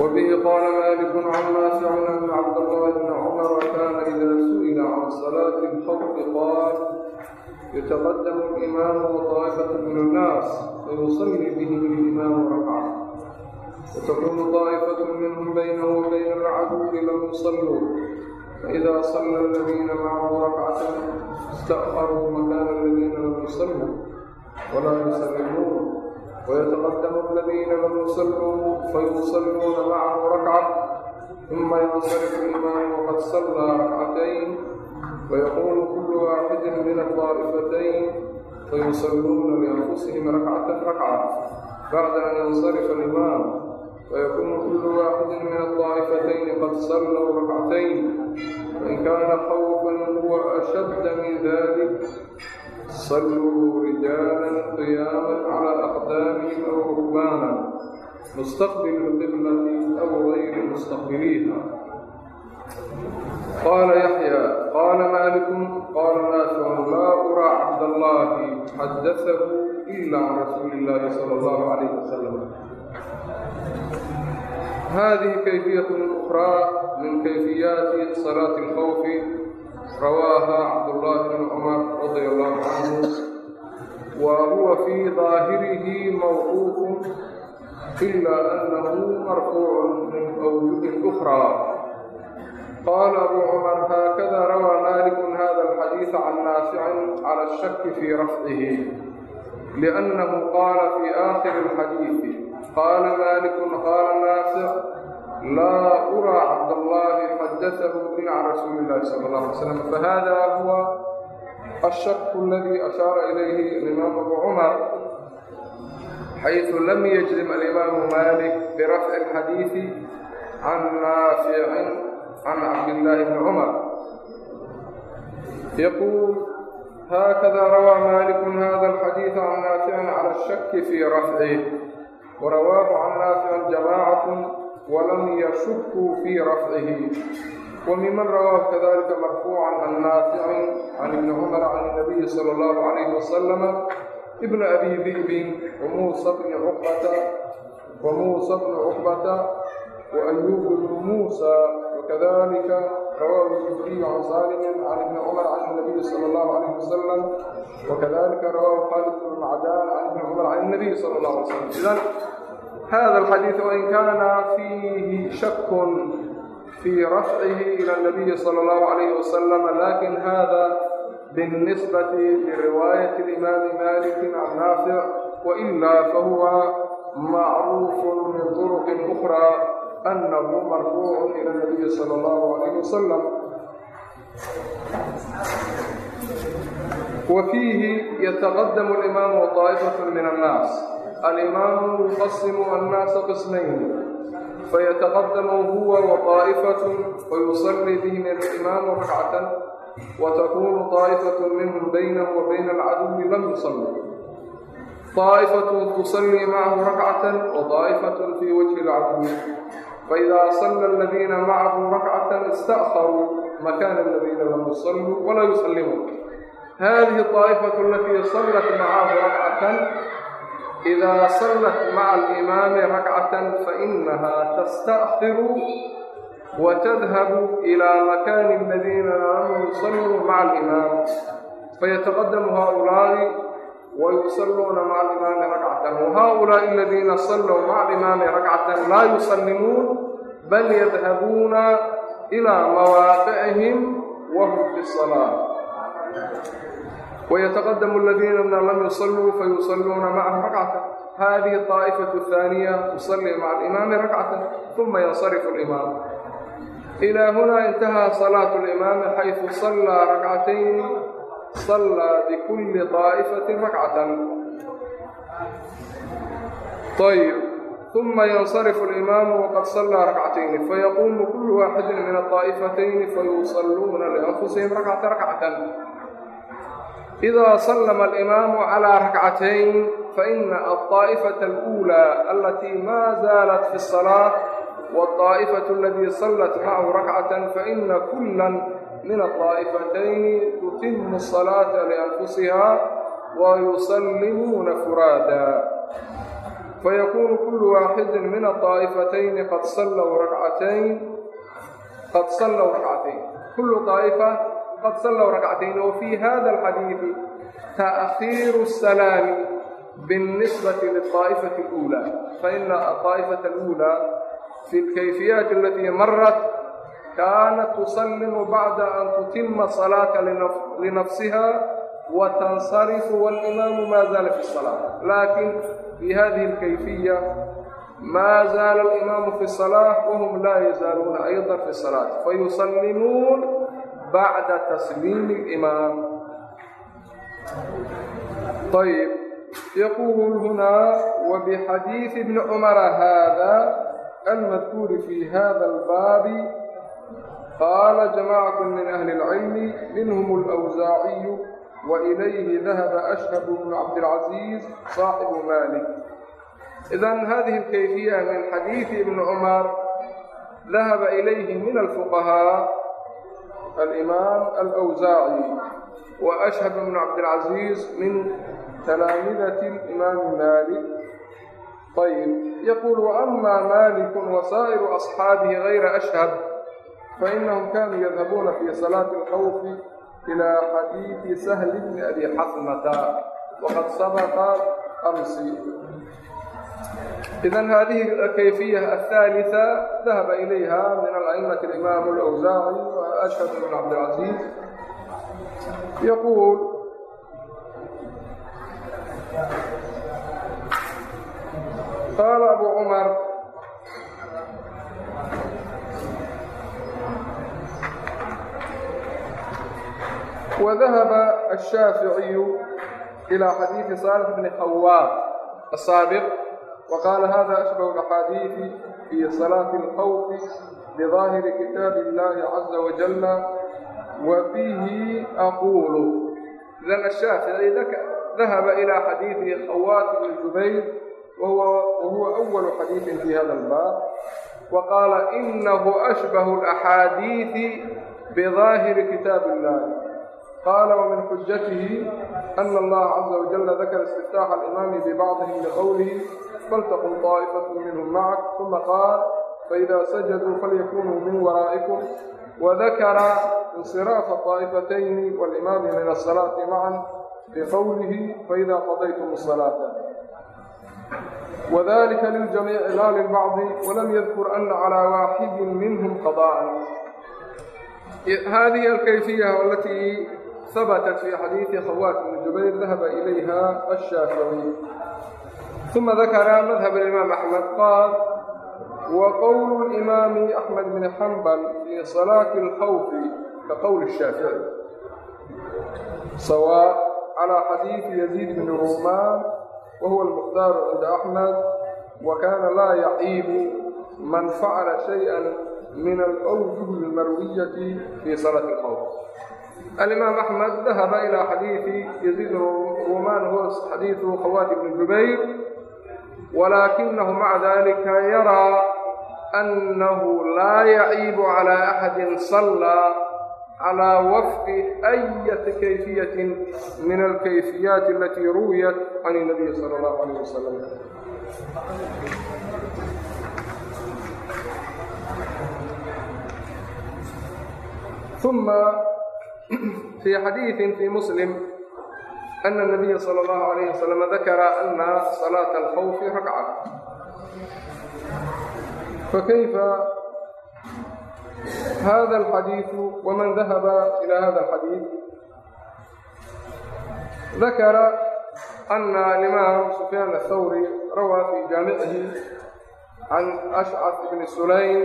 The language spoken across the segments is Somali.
وبه قال مالك عن نافع أن عبد الله بن عمر كان إذا سئل عن صلاة الخلق قال يتقدم الإمام وطائفة من الناس فيصلي بهم الإمام ركعة وتكون طائفة منهم بينه وبين العدو لم يصلوا فإذا صلى الذين معه ركعة استأخروا مكان الذين لم يصلوا ولا يسلمون ويتقدم الذين لم يصلوا فيصلون معه ركعة ثم ينصرف الإمام وقد صلى ركعتين ويقول كل واحد من الطائفتين فيصلون لأنفسهم ركعة ركعة بعد أن ينصرف الإمام ويكون كل واحد من الطائفتين قد صلوا ركعتين وإن كان خوفا هو أشد من ذلك salluu rijaalan qiyaaman calaa aqdaamihim aw rugbaanan mustaqbil lqiblati aw gayri mustaqbiliiha qaala yaxyaa qaala maaliku qaala naaficu laa uraa cabdallaahi xadatahu ila can rasuuli illaahi sala allahu calayh wasalam hadihi kayfiyat ukraa min kayfiyaati salaati alkhawfi rawaaha cabdullaahi bn cumar radia allahu canhu wa huwa fii daahirihi mawquufun ila anahu marfuucun min awjuhin ukhraa qaala abuu cumar haakada rawaa maalikun hada alxadiisa can naasicin cala ashaki fii rafcihi liannahu qaala fii aakhiri alxadiisi qaala maalikun qaala naasic laa uraa cabdاllahi xadaثahu bi can rasuuli اllahi salى اlه alay slam fahada huwa الshak اladii ashaara ilayhi alimaam abu cumar xayثu lam yajzim alimaamu malik birafci اlxadiiثi can naaficin can cabdillaahi bni cumar yaquul hakada rawaa malik hada alxadiiث can naaficin cala الshaki fii rafcihi warawaahu can naaficin jamaacat وlm yshkuu fii rafcihi وmiman rawaahu kadalika marfuucan can naaficin can ibni cumar can الnabiyi salى اllahu عalayh wasalam ibn abi di'bin wmuusa bni cubata wmuusa bni cuqbata وأyub bn muusى وkadalika rawaahu jibriyu can saalimin can ibni cumar can الnabiyi salى اllahu عalayh wasalam وkadalika rawaahu khaalid bn macdan can ibni cumar can الnabiy salى اllah alay slm hada alxadiid wain kaana fiihi shakun fii rafcihi ila اnabiyi salى اllahu alayh wasalama lakin hada binisbati liriwaayati limaami maliki can naafic waila fahuwa macruufun min turuqi ukra anahu marfuucu ila اnabiyi salى اllahu alayh wasalam wa fiihi yataqadamu اlimaamu طaa'ifaة min annaas alimaamu yuqasimu annaasa qismayn fayataqadamu huwa wa طaa'ifatun fayusallii bihim alimaamu rakcatan watakunu طaa'ifatun minhum baynahu wa bayna alcaduwi lam yusalli طaa'ifatun tusallii macahu rakcatan waطaa'ifatun fii wajhi alcaduwi faidaa salla aladiina macahu rakcatan ista'haruu makaana aladiina lam yusalluu walaa yusallimuun hadihi طaa'ifaة alatii salat macahu rakcatan إذا صلت مع الإمام ركعة فإنها تستأخر وتذهب إلى مكان الذين لم يصلوا مع الإمام فيتقدم هؤلاء ويصلون مع الإمام ركعة وهؤلاء الذين صلوا مع الإمام ركعة لا يسلمون بل يذهبون إلى مواقعهم وهم في الصلاة wayataqadamu aladiina lam yusalluu fayusalluuna macahu rakcata hadihi aa'ifatu ahaaniya tusalii maca alimaami rakcata uma yansarifu alimaam ilaa hunaa intahaa salaatu alimaami xaysu sallaa rakcatayn sallaa bikulli daa'ifatin rakcatan ayb uma yansarifu alimaamu waqad sallaa rakcatayni fayaquumu kullu waaxidin min adaa'ifatayni fayusalluuna lianfusihim rakcata rakcatan إda slma alimaamu calى rakcatayn faina alطaa'ifata اlأuulى alatii ma zaalat fi الصalaaة wالطaa'ifة aladii salat macahu rakcatan faina kula min aطaa'ifatayni tutimu الصalaaةa liأnfusiha wayusalimuuna furaada fayakuunu kulu waaxidi min aطaa'ifatayni qad salw rakcatayn qad salw rakcatayn kulu طaa'ifa qad sallow ragcatayn wa fii hada alxadiidi ta'khiiru asalaami biاlnisbati liلطaa'ifati اluulaa faina aطaa'ifata اluulaa fi اlkayfiyaati alatii marat kaanat tusallimu bacda an tutima salaata linafsiha watansarifu walimaamu maa zaala fi الsalaa laakin fii hadihi اlkayfiya ma zaala alimaamu fi الsalaaة wahum laa yazaaluuna ayضa fi الsalaaة fayusallimuun bacda tasliimi imaam ayb yaquul hunaa wabixadiidi ibni cumara haada almadkuuri fi hada albaabi qaala jamacatu min ahli اlcilmi minhum alawsaaciyu wailayhi dahaba ashhabu bnu cabdilcaziiz saaxibu malik idan hadihi alkayfiya min xadiidi ibni cumar dahaba ilayhi min alfuqahaa الإمام الأوزاعي وأشهب بن عبد العزيز من تلامذة الإمام مالك طيب يقول وأما مالك وسائر أصحابه غير أشهب فإنهم كانوا يذهبون في صلاة الخوف إلى حديث سهل بن أبي حثمة وقد سبق أمس idan hadihi alkayfiya athalitha dahaba ilayha min ala'imati alimaam alawsaaci wa ashhad ibn cabdilcaziiz yaquul qaala abu cumar وذهب الشافعي إلى حديث صالح بن خواب السابق وقال هذا أشبه الأحاديث في صلاة الخوف بظاهر كتاب الله عز وجل وبه أقول لأن الشافعي ذهب إلى حديث خوات بن جبير وهو, وهو أول حديث في هذا الباب وقال إنه أشبه الأحاديث بظاهر كتاب الله qaala wamin xujatihi ana allaha caza wajala dakara istiftaaxa alimaami bibacdihim biqowlihi faltaqum taa'ifatu minhum macak uma qaal faida sajaduu falyakunuu min waraa'ikum wadakara insiraafa طaa'ifatayni walimaami min asalaati macan biqowlihi faida qadaytum asalaata wdalika liljamiici laa lilbacdi walam yadkur ana calaa waaxidin minhum qadaa'a hadihi alkayfiya alatii habatat fii xadiidi khawaat bni jubayr dahaba ilayha ashaafici uma dakara madhab alimaam axmed qaal wa qowlu limaami axmed bni xambal fii salaati alkhawfi ka qowli shaafici sawaa calaa xadiidi yaziid bni rumaan wa huwa almuqdaaru cinda axmed wa kaana laa yaciibu man facala shayئa min alawjuh lmarwiyati fii salaati alkhawf alimaam axmed dahaba ilaa xadiidi yaziid rumaan hoos xadiidu khawaad ibni jubayr walaakinahu maca dalika yaraa annahu laa yaciibu calaa axadin sallaa calaa wafqi ayati kayfiyatin min alkayfiyaati alatii ruwiyat can inabiyi sala allahu alayh wasalam uma fii xadiiثi fii muslim ana الnabiya salى اllahu عalayh wasalam dakara ana salaaةa اlkhawfi rakca fakayfa hada اlxadiiثu waman dahaba ila hada اlxadiiث dakara ana alimaam sufyaan aلthawri rawaa fii jaamicihi can ashcaf bni sulaym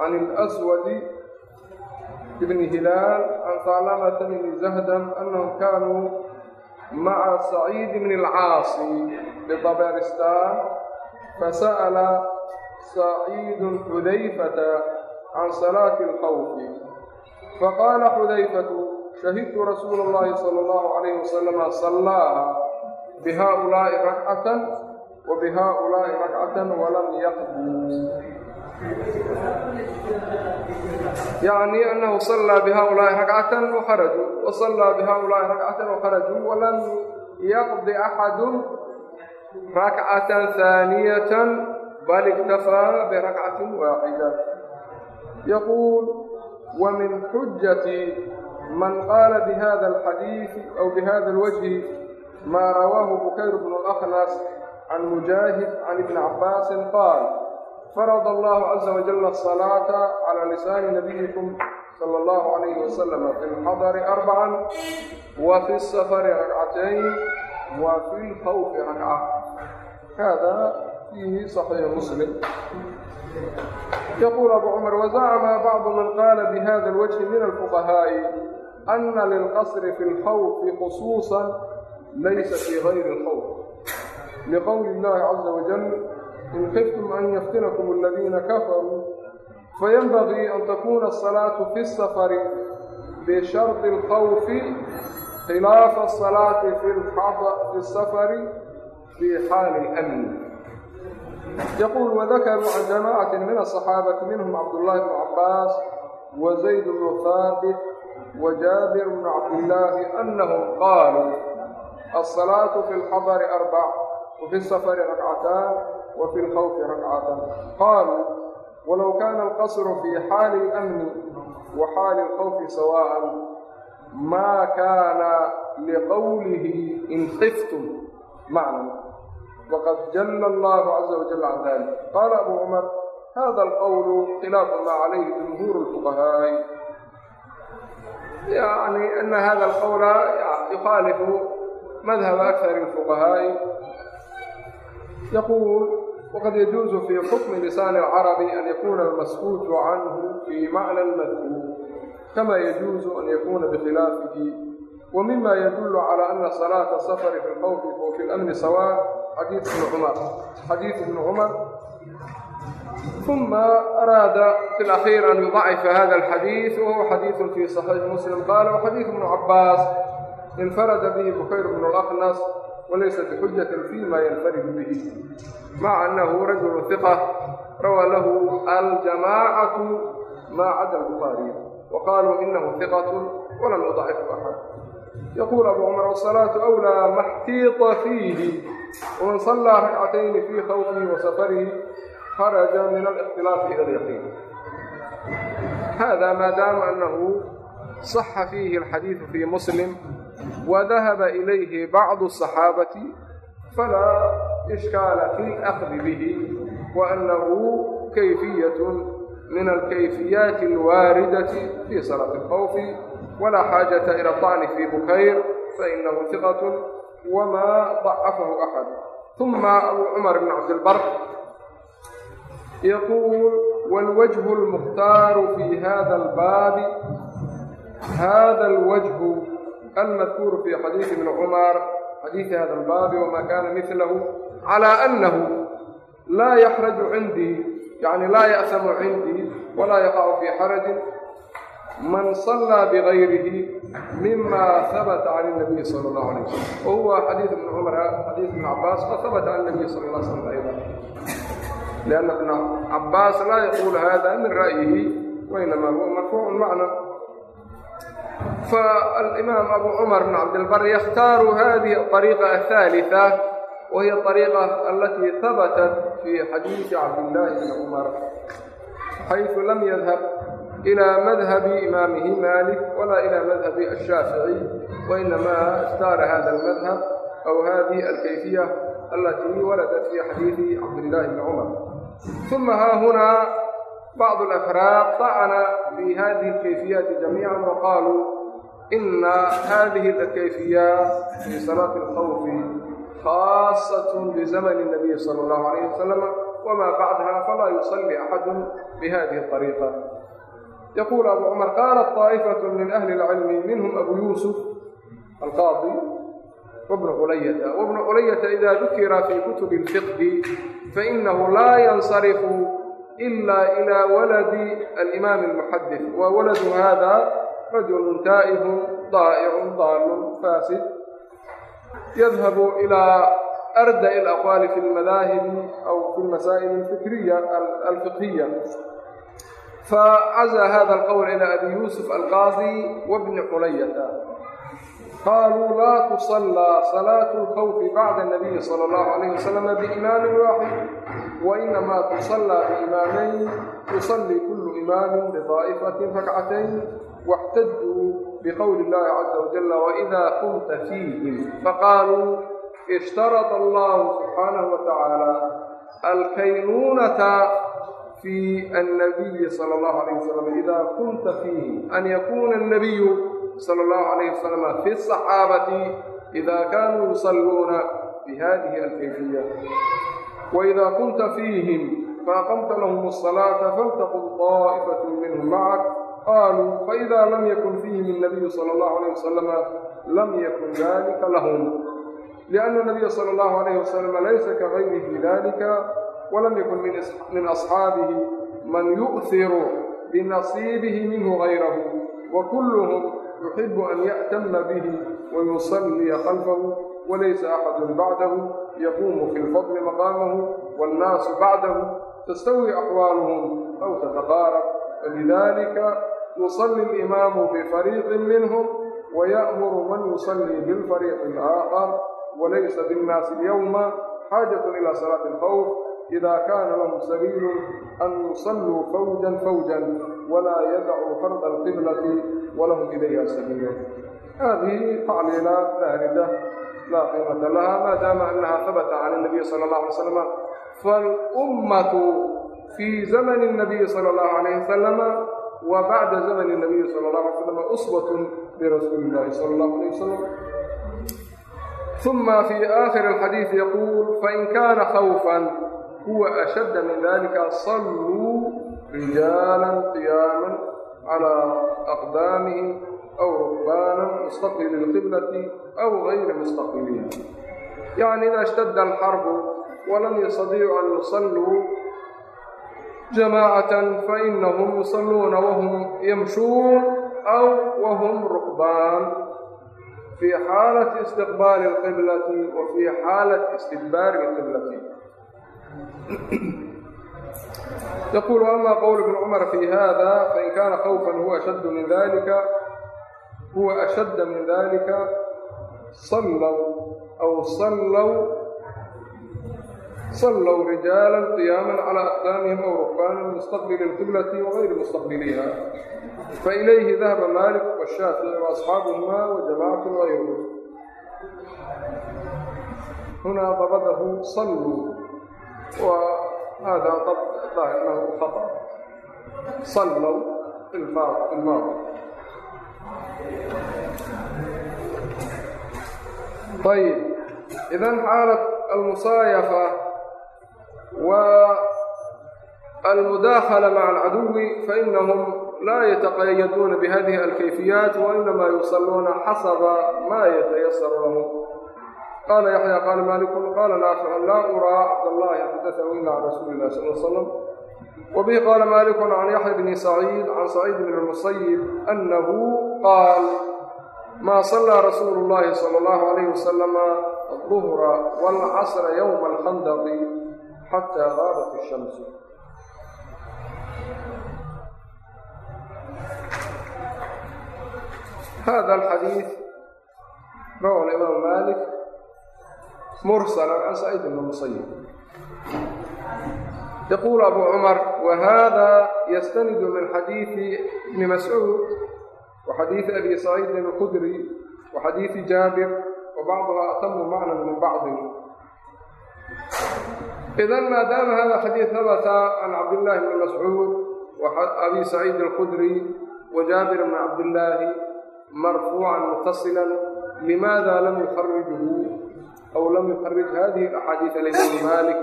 can اlaswadi بn hilaal can salamata bni zahdam anahum kaanuu maca saciid bn اlcaasi bitaberistan fasa'ala saciid xudayfata can salaati اlkhawfi faqaala xudayfatu shahidtu rasuula اllahi salى اllahu عalayh wasalama sallaaha bihaؤulaaءi rakcatan wa bihaؤulaaءi rakcatan walam yaqdu yacni annahu sallaa bihaulaahi ragcatan wakharajuu wa sallaa bihaulaahi ragcatan wakharajuu walam yaqdi axadun rakcatan haaniyatan bal iktafaa birakcatin waaxida yaquul wamin xujati man qaala bihada alxadiidi aw bihada alwajhi maa rawaahu bukayr bnu laknas can mujaahid can ibni cabbaasin qaal farad allahu caza wajala asalaata calaa lisaani nabiyikum sala allahu alayhi wasalama fi lxadari arbacan wa fi safari ragcatayn wa fi lkhawfi ragca hada fiihi saxiix muslim yaquul abu cumar wazacama bacdu man qaala bihada alwajhi min alfuqahaa'i ana lilqasri fi lkhawfi khusuusan laysa fii gayri alkhawf liqowli illahi caza wajal in kiftum an yaftinakum aladiina kafaruu fayanbagii an takuuna asalaatu fi safari bishardi alkhawfi khilaafa asalaati fi asafari fi xaali amni yaquul wadakaruu can jamaacati min asaxaabati minhum cabdullaahi bnu cabbaas wa zayd bnu haabit wa jaabir bnu cabdillaahi annahum qaaluu asalaatu fi lxabari arbac wafi safari rakcataan wa fi lkhawfi rakcatan qaaluu walow kaana alqasru fii xaali اlamni wa xaali اlkhawfi sawaaءa maa kaana liqowlihi in kiftum macnan waqad jalla allahu caza wajal can dalik qaala abu cumar hada alqowlu khilaafu maa calayhi jumhuur اlfuqahaa'i yani ana hada alqowla yukhaalifu madhaba akthar اlfuqahaa'i yaquul wqad yajuuzu fii xukmi lisaani alcarabi an yakuuna almaskuutu canhu fii macna almadkuur kama yajuuzu an yakuuna bikhilaafihi wa mima yadullu calaa ana salaata asafari fi lqowfi wa fi lamni sawaa xadiid bni cumar xadiid bni cumar uma araada fi lakhir an yudacifa hada alxadiid wahuwa xadiidu fii saxiixi muslim qaala waxadiidu bnu cabaas infarada bihi bukayr bnu laqnas walaysa bixujati fii ma yanfaridu bihi maca anahu rajulu hiqa rawaa lahu aljamaacatu maa cada albukaariy wa qaaluu inahu hiqatun walam yudacifu axad yaquul abu cumar wasalaatu awlaa maxtiita fiihi waman sallaa rakcatayni fii khawfihi wa safarihi haraja min alikhtilaafi ila alyaqiin hada maadaama anahu صaxa fiihi alxadiidu fii muslim wadahaba ilayhi bacdu asaxaabati falaa ishkaala fi lakhdi bihi waannahu kayfiyatun min alkayfiyaati alwaaridati fii salaati alkhawfi walaa xaajata ila atacni fii bukayr fainahu hiqatun wmaa dacafahu axadu uma abu cumar bn cabdilbar yaquul wاlwajhu اlmukhtaaru fi hada albaabi hada lwajhu المذكور في حديث ابن عمر حديث هذا الباب وما كان مثله على أنه لا يحرج عندي يعني لا يأسم عندي ولا يقع في حرج من صلى بغيره مما ثبت عن النبي صلى الله عليه وسلم وهو حديث ابن عمر حديث ابن عباس وثبت عن النبي صلى الله عليه وسلم أيضا لأن ابن عباس لا يقول هذا من رأيه وإنما هو مرفوع معنى فالإمام أبو عمر بن عبد البر يختار هذه الطريقة الثالثة وهي الطريقة التي ثبتت في حديث عبد الله بن عمر حيث لم يذهب إلى مذهب إمامه مالك ولا إلى مذهب الشافعي وإنما اختار هذا المذهب أو هذه الكيفية التي وردت في حديث عبد الله بن عمر ثم ها هنا bacdu alafraaq طacna fi hadihi alkayfiyaati jamiican waqaaluu ina hadihi alkayfiyaat fi salaati alkhawfi khaasat bizamani اnabiyi sala اllahu alayh wasalam wama bacdaha falaa yusalli axadu bihadihi اطariiqa yaquul abu cumar qaala طaa'ifaة min ahli اlcilmi minhm abu yuusuf alqaadi wbn culayata wbnu culayata ida dukira fi kutubi اlfiqhi fainahu laa yansarifu إلا إلى ولد الإمام المحدث وولد هذا رجل تائه ضائع ضال فاسد يذهب إلى أردأ الأقوال في المذاهب أو في المسائل الفكرية الفقهية فعزى هذا القول إلى أبي يوسف القاضي وابن حلية qaaluu laa tusallىa salaatu اlkhawfi bacda الnabiyi salى اllahu alayh wasalama biimaamin waaxid wainamaa tusallىa biimaamayn yusallii kullu imaamin biطaa'ifatin rakcatayn واxtaduu bqowli اllahi caza wajala wإida kunta fiihim faqaaluu ishtarط allahu subxaanaه watacaala alkaynuunata fi الnabiyi salى اllahu عalيه wasalam ida kunta fiihim an yakuuna الnabiyu sala allahu calayh wasalam fi saxaabati ida kaanuu yusalluuna bi hadihi alkayfiya waida kunta fiihim faaqamta lahum asalaata faltaqum daa'ifatu minhum macak qaaluu faida lam yakun fiihim innabiyu sala allahu calayh wasalama lam yakun dalika lahum lianna nabiya sala allahu calayh wasalama laysa kagayri fi dalika walam yakun min asxaabihi man yu'hiru binasiibihi minhu gayrahu wa kulluhum yuxibu an ya'tama bihi wa yusalliya khalfahu walaysa axadun bacdahu yaquumu fi lfadli maqaamahu wannaasu bacdahu tastawi axwaaluhum aw tataqaarab falidalika yusalli alimaamu bifariiqin minhum waya'muru man yusalli bilfariiqi alaakhar walaysa binnaasi alyawma xaajatun ila salaati alkhawf ida kaana lahum sabiilun an yusalluu fawjan fawjan walaa yadacu farda alqiblati walahum ilayha sabiilo haadihi tacliilaat baarida laa qiimata laha maadaama anaha habata can اnabiy sala اllah alay slama falummatu fii zamani اnabiy sala اllahu alayh wasalama wa bacda zamani اnabiy sala اllah alay slama uswatun lirasuuli illahi sala اllahu alayh wasalam ثuma fii aakhiri اlxadiiث yaquul fain kaana khawfan huwa ashadda min dalika saluu rijaalan qiyaaman calaa aqdaamihim aw rukbaanan mustaqbili lqiblati aw gayra mustaqbiliha yacni idaa ishtada alxarbu walam yastadiicuu an yusalluu jamaacatan fainahum yusalluuna wahum yamshuun aw wahum rukbaan fii xaalati istiqbaali alqiblati wa fii xaalati istidbaari alqiblati yquل ama qwl بن cmr fي hda fain kana خوفa huwa أشhd min ذlika huwa أشhda min ذlika صlw أw صlw صlw rijaalا قiyاma عlى أقdاmهم أw rukbاna mstqبل الqiblaة وغayr mstqبلiha fإlayhi ذahba malik والshaafiعي وأصxaabهma وjamاcaة غayru huna dabadahu صlوu هذا ضبط ظاهر خطأ صلوا في الماضي طيب إذا حالة المصايخة والمداخلة مع العدو فإنهم لا يتقيدون بهذه الكيفيات وإنما يصلون حسب ما يتيسر لهم قال يحيى قال مالك قال الآخر لا أرى عبد الله حدثه إلا عن رسول الله صلى الله عليه وسلم وبه قال مالك عن يحيى بن سعيد عن سعيد بن المسيب أنه قال ما صلى رسول الله صلى الله عليه وسلم الظهر والعصر يوم الخندق حتى غابت الشمس هذا الحديث رواه الإمام مالك mursalan can saciid ibni musayib yaquulu abu cumar wa hada yastanidu min xadiidi ibni mascuud wa xadiidi abi saciidin alqudri wa xadiidi jaabir wa bacduha atamu macnan min bacdin idan maadaama hada xadiid habata can cabdillaahi bni mascuud abi saciid alqudri wa jaabir bni cabdillaahi marfuucan mutasila lam yukharijuhu أو لم يخرج هذه الأحاديث الإمام مالك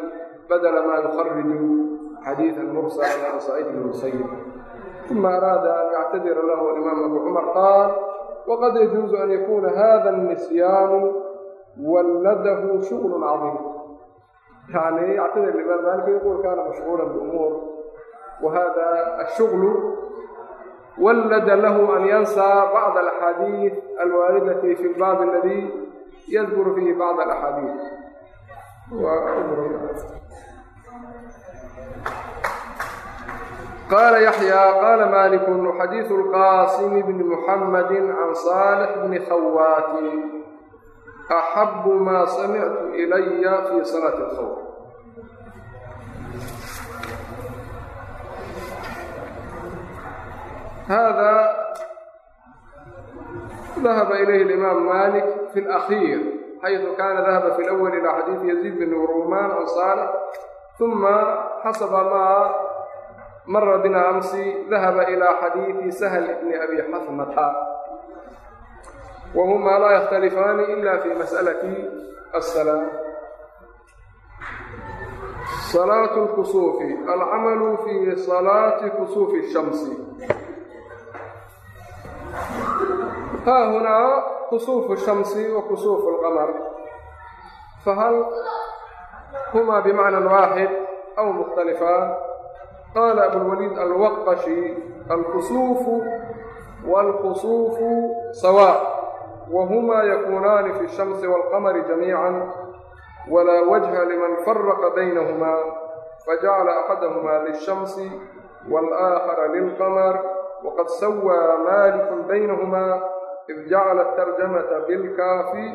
بدل ما يخرج حديث المرسل على صعيد بن المسيب ثم أراد أن يعتذر له الإمام أبو عمر قال وقد يجوز أن يكون هذا النسيان ولده شغل عظيم يعني يعتذر الإمام مالك يقول كان مشغولا بأمور وهذا الشغل ولد له أن ينسى بعض الأحاديث الواردة في الباب الذي yadkuru fiihi bacd alaxaadiid qaala yaxyaa qaala malikun xadiidu lqaasimi bni muxamadi can saalix bni khawaatin axabu maa samictu ilaya fii salaati lkhawf hada ذهب إليه الإمام مالك في الأخير حيث كان ذهب في الأول إلى حديث يزيد بن رومان عن صالح ثم حسب ما مر بنا أمس ذهب إلى حديث سهل بن أبي حثمة وهما لا يختلفان إلا في مسألة السلام صلاة الكسوف العمل في صلاة كسوف الشمس ha hunaa kusuufu shamsi wa kusuufu lqamar fahal humaa bimacnan waaxid aw mukhtalifaan qaala abulwaliid alwaqashi alkusuufu waalkusuufu sawaa wahumaa yakuunaani fi shamsi waalqamari jamiican walaa wajha liman faraqa baynahumaa fajacala axadahumaa lishamsi waalaakhara lilqamar waqad sawaa maalikun baynahumaa id jacala tarjamata bilkaafi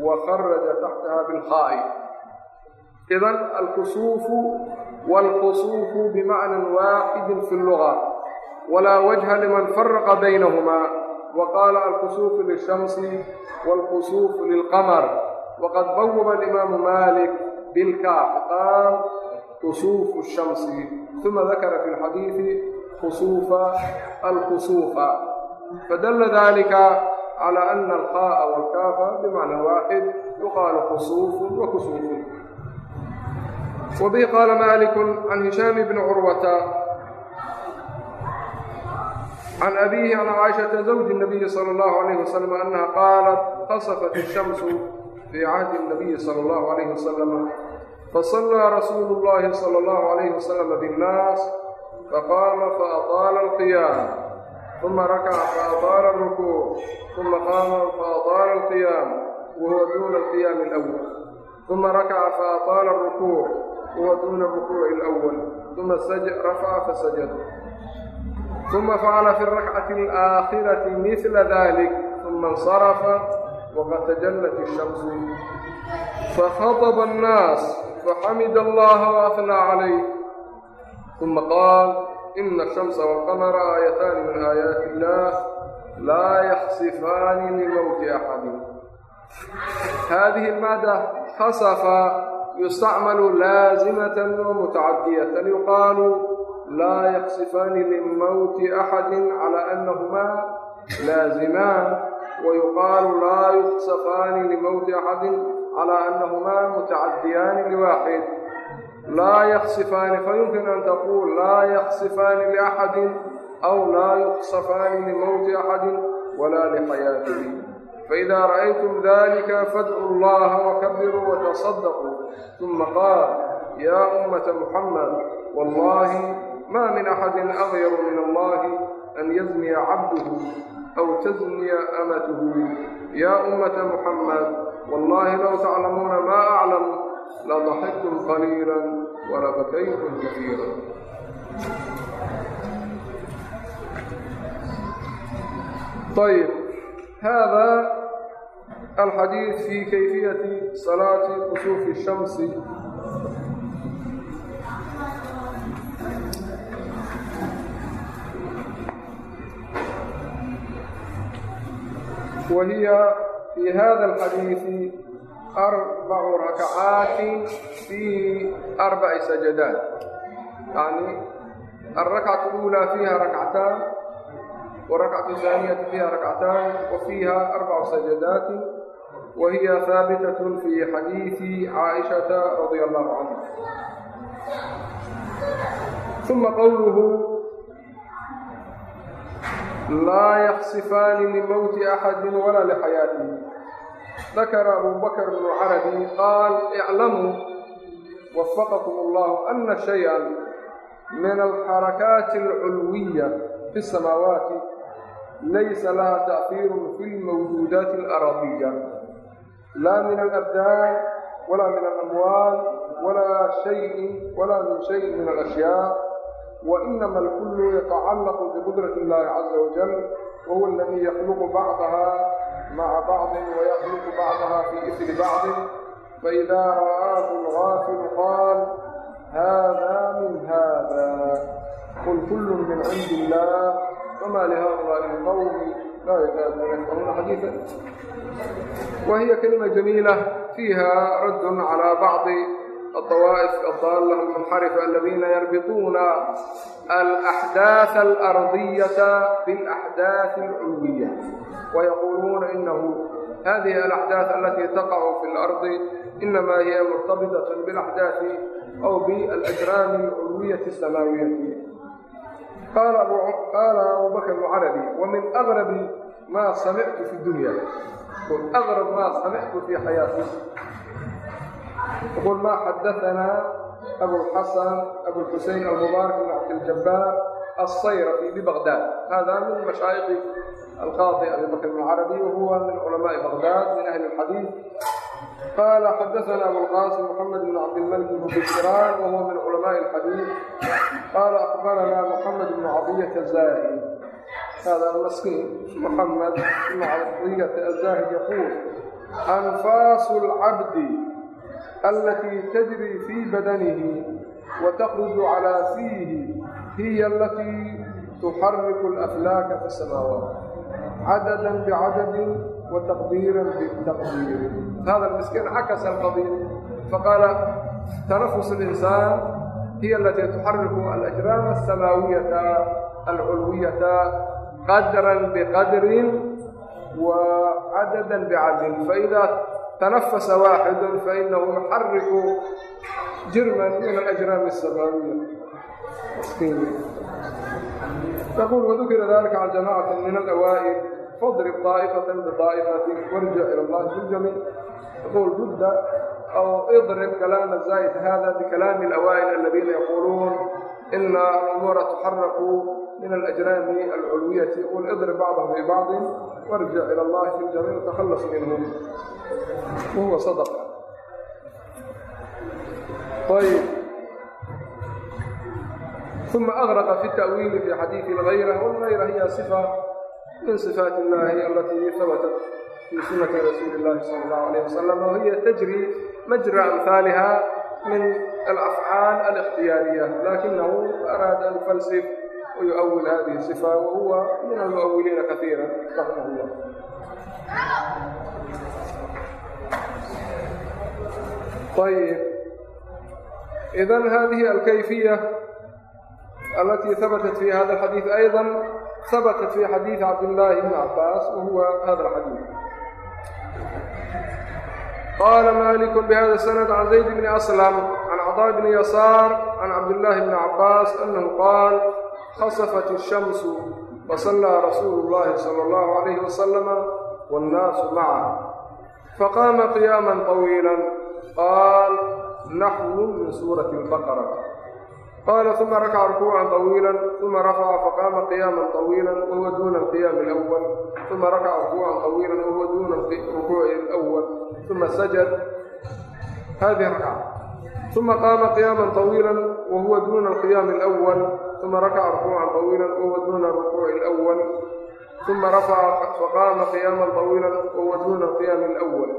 wa kharaja taxtaha bilkhaa'i idan alkusuufu wاlkusuufu bimacnan waaxidi fi اlluga walaa wajha liman faraqa baynahumaa waqaala alkusuufu lishamsi wاlkusuufu lilqamar waqad bawaba alimaamu malik bilkaafi qaal kusuufu الshamsi ثuma dakara fi اlxadiiثi kusuufa alkusuufa fadala dalika calaa ana alqaa'a walkaafa bimacna waaxid yuqaalu kusuufun wa kusuufun wa bihi qaala maliku can hishaami bni curwata can abiihi can caaishata zawji nabiyi sala allahu alayh wasalam annaha qaalat khasafat ishamsu fii cahdi nabiyi sala allahu alayh wasalam fasallaa rasuulu اllahi sala allahu alayh wasalam binnaas faqaama faataala alqiyaama uma rakaca faadaala alrukuuc uma qaama faadaala alqiyaam wahuwa duuna alqiyaami alawal uma rakaca faadaala alrukuuc wahuwa duuna alrukuuci alawal uma rafaca fasajada uma facala fi alrakcati alaakhirati midla dalik uma insarafa waqad tajallat ishamsu fakhadaba annaas faxamida allaha waathnaa calayh uma qaal ina ashamsa walqamara aayataani min aayaati illaah laa yaxsifaani min mowti axadin hadihi lmaada hasafa yustacmalu laasimatan wamutacadiyatan yuqaalu laa yaxsifaani min mowti axadin calaa annahumaa laazimaan wayuqaalu laa yuxsafaani limowti axadin calaa annahumaa mutacadiyaani liwaaxid laa yaksifaani fayumkin an taquul laa yaksifaani liaxadin aw laa yuqsafaani limowti axadin walaa lixayaatihi faida ra'aytum dalika fadcuu llaha wakabiruu watasadaquu uma qaal yaa ummata muxamed wallahi ma min axadin adyab min allahi an yazniya cabduhu aw tazniya amatuhu yaa ummata muxamed wallahi low taclamuuna maa aclam لضحكتم قليلا ولبكيتم كثيرا طيب هذا الحديث في كيفية صلاة كسوف الشمس وهي في هذا الحديث arbacu rakacaatin fiihi arbaci sajadaat yani alrakcatu اlulaa fiiha rakcataan warakcatu ahaaniyati fiiha rakcataan wa fiiha arbacu sajadaati wa hiya haabitat fi xadiidi caaishata radia allahu canha uma qowluhu laa yaksifaani limowti axadi wala lixayaatihi dakara abu bakr bnu carabi qaal iclamuu wafaqakum allah ana shayan min alxarakaati alculwiya fi اsamaawaati laysa laha taahiiru fi lmawjuudaati alaraadiya laa min alabdaan walaa min alamwaal walaa shayin walaa min shayin min alashyaa wainama alkulu yatacallaqu biqudrati اllahi caza wajal wahuwa aladi yakhluqu bacdaha مع بعض ويخلط بعضها في إثر بعض فإذا رآه الغافل قال هذا من هذا قل كل من عند الله وما لهؤلاء القوم لا يكادون يفقهون حديثا وهي كلمة جميلة فيها رد على بعض الطوائف الضالة المنحرفة الذين يربطون الأحداث الأرضية بالأحداث العلوية ويقولون إنه هذه الأحداث التي تقع في الأرض إنما هي مرتبطة بالأحداث أو بالأجرام العلوية السماوية قال أبو قال بكر العربي ومن أغرب ما سمعت في الدنيا ومن أغرب ما سمعت في حياتي يقول ما حدثنا أبو الحسن أبو الحسين المبارك بن عبد الجبار الصيرفي ببغداد هذا من مشايخ القاضي أبي بكر بن العربي وهو من علماء بغداد من أهل الحديث قال حدثنا أبو القاسم محمد بن عبد الملك بن بشران وهو من علماء الحديث قال أخبرنا محمد بن عطية الزاهدي هذا المسكين محمد بن عطية الزاهد يقول أنفاس العبد التي تجري في بدنه وتخرج على فيه hiya alatii tuxariku alaflaaka fi samaawaat cadadan bicadadin wa taqdiiran bitaqdiiri hada miskiin cakas alqadiir faqaala tanafus alinsaan hiya alatii tuxariku alajraam alsamaawiyata alculwiyata qadran biqadrin وعددا بعدد فإذا تنفس واحد فإنه يحرك جرما من الأجرام السماوية تقول وذكر ذلك على جماعة من الأوائل فاضرب طائفة بطائفة وارجع إلى الله ترجمي تقول جد أو اضرب كلام الزائد هذا بكلام الأوائل الذين يقولون إن الأمور تحرك من الأجرام العلوية يقول اضرب بعضهم ببعض وارجع إلى الله في الجميع وتخلص منهم وهو صدق طيب uma aqraqa fi ta'wiili fi xadiidi algayra walgayra hiya sifa min sifaati illaahi alatii habatat fii sunati rasuuli illaahi sala allahu alayh wasalam wa hiya tajri majra amhaaliha min alafcaal alikhtiyaariya lakinahu araada an yufalsif ويؤول هذه الصفة وهو من المؤولين كثيرا رحمه الله طيب إذا هذه الكيفية التي ثبتت في هذا الحديث أيضا ثبتت في حديث عبد الله بن عباس وهو هذا الحديث قال مالك بهذا السند عن زيد بن أسلم عن عطاء بن يسار عن عبد الله بن عباس أنه قال خصفت الشمس وصلى رسول الله صلى الله عليه وسلم والناس معه فقام قياما طويلا قال نحو من سورة البقرة qaala uma rakaca rukuucan طawiila uma rafaca faqaama qiyaama طawiila wahuwa duuna alqiyaami اlأwal uma rakaca rukuucan طawiila wahuwa duuna rukuuci اlأwal uma sajad hadihi rakca uma qaama qiyaama طawiila wahuwa duuna alqiyaami اlأwal uma rakaca rukuucan طawiila wahuwa duuna rukuuci اlأwal uma rafaca faqaama qiyaama طawiila wahuwa duuna alqiyaami اlأwal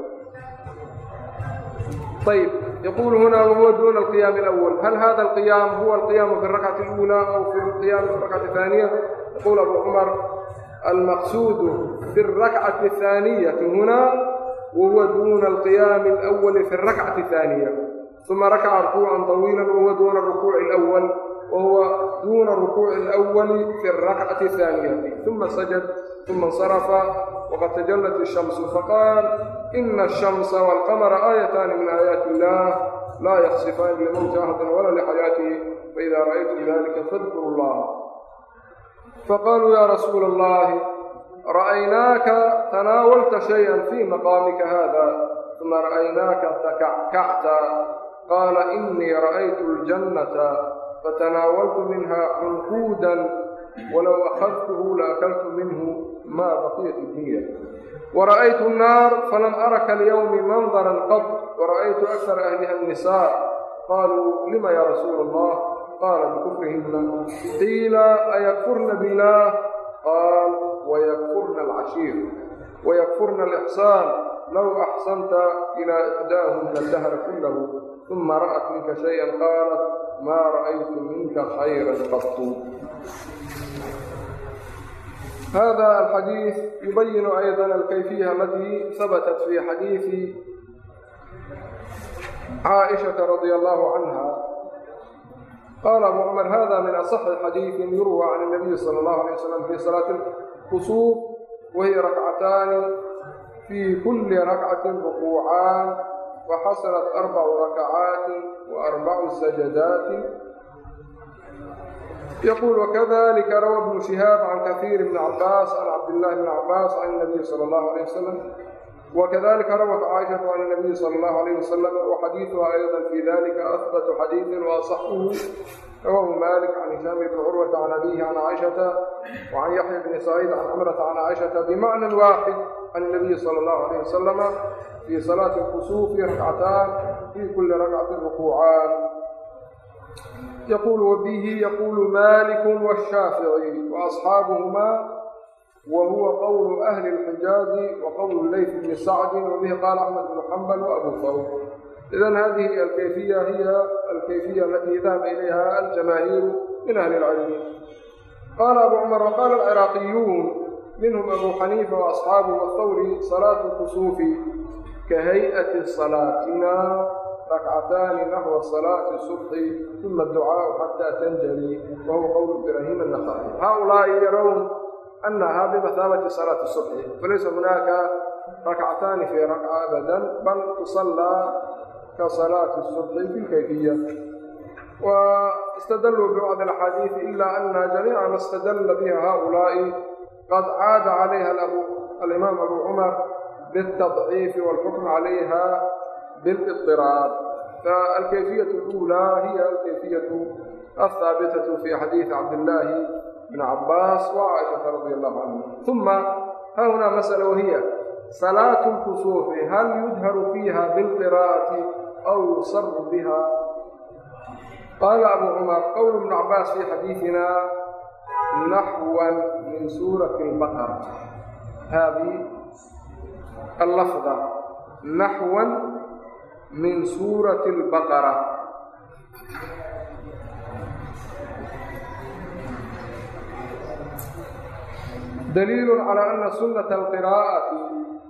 ayb yaqulu huna wahuwa duna alqiyaami alawal hal hada alqiyaam huwa alqiyaamu fi rakcati اlأulى aw fi lqiyaami fi rakcati اhaaniya yaqul abu cumar almaqsuudu fi اlrakcati اhaaniyati huna wahuwa duna alqiyaami alawali fi اrakcati اhaaniya uma rakaca rukuucan طawiila wahuwa duna rukuuci اlأwal wahuwa duna rukuuci اlأwali fi اrakcati اhaaniyati uma sajad uma اnsarafa وقد تجلت الشمس فقال إن الشمس والقمر آيتان من آيات الله لا يخسفان لموت أحد ولا لحياته فإذا رأيت ذلك فاذكروا الله فقالوا يا رسول الله رأيناك تناولت شيئا في مقامك هذا ثم رأيناك تكعكعت قال إني رأيت الجنة فتناولت منها عنقودا walow akhadtuhu la akaltu minhu maa baqiitu diya wara'aytu annaar falam araka alyawmi mandaran qad wara'aytu akara ahliha annisaa qaaluu lima yaa rasuul allah qaala bikufrihimna qiila ayakfurna billaah qaal wayakfurna alcashiir wayakfurna alixsaan low axsanta ilaa ixdaahumna dahra kullahu uma ra'at minka shayan qaalat maa ra'aytu minka khayra qatu hada alxadiid yubayinu ayda alkayfiya alatii habatat fi xadiidi caaishata radia allahu canha qaala abu cumar hada min asaxi xadiidin yurwa can nabiyi sala allahu alay wasalam fi salaati kusuuf wahiya rakcataani fii kulli rakcatin ruquucaan وحصلت أربع ركعات وأربع سجدات يقول وكذلك روى ابن شهاب عن كثير بن عباس عن عبد الله بن عباس عن النبي صلى الله عليه وسلم وكذلك روت عائشة عن النبي صلى الله عليه وسلم وحديثها أيضا في ذلك أثبت حديث وأصحه رواه مالك عن هشام بن عروة عن أبيه عن عائشة وعن يحيى بن سعيد عن عمرة عن عائشة بمعنى واحد عن النبي صلى الله عليه وسلم fii salaati اlkusuufi rakcataan fii kuli rakcati rukuucaan yaquulu wabihi yaquulu maliku washaafici waasxaabuhumaa وهو qول أhل الxijاaز وqول lyث بن sعد وbه qال أحمد بن حنبل وأbو fوr إذا هذه الkyفyة hiy الkyفyة اlتي ذahب إلyha الجmاهير min أهل العلم qال أbو cمر وqال العراqيuن minهم أbو xنيفة وأصحاaبه والثwr صلاaة الكسوف ka hay-ati salaatina rakcataani naxwa salaati subxi uma ducaau xataa tanjali wa huwa qowlu ibraahim annaqaai haaulaai yarown annahaa bimathaabati salaati subxi falaysa hunaaka rakcataani fii rakca abadan bal tusallaa ka salaati subxi bilkayfiya واstdlوا ببعض الأxاadيiث إlا أنha جaميiعa ma اstdla bha haaؤuلaaءi qad caada عalayha الإmام أbو cمر بالتضعيف والحكم عليها بالاضطرار فالكيفية الأولى هي الكيفية الثابتة في حديث عبد الله بن عباس وعائشة رضي الله عنهما ثم ها هنا مسألة وهي صلاة الكسوف هل يجهر فيها بالقراءة أو يصر بها قال أبو عمر قول ابن عباس في حديثنا نحوا من سورة البقرة هذه allafda naxwan min suurati اlbaqara daliilu calaa ana sunnata alqiraa'ati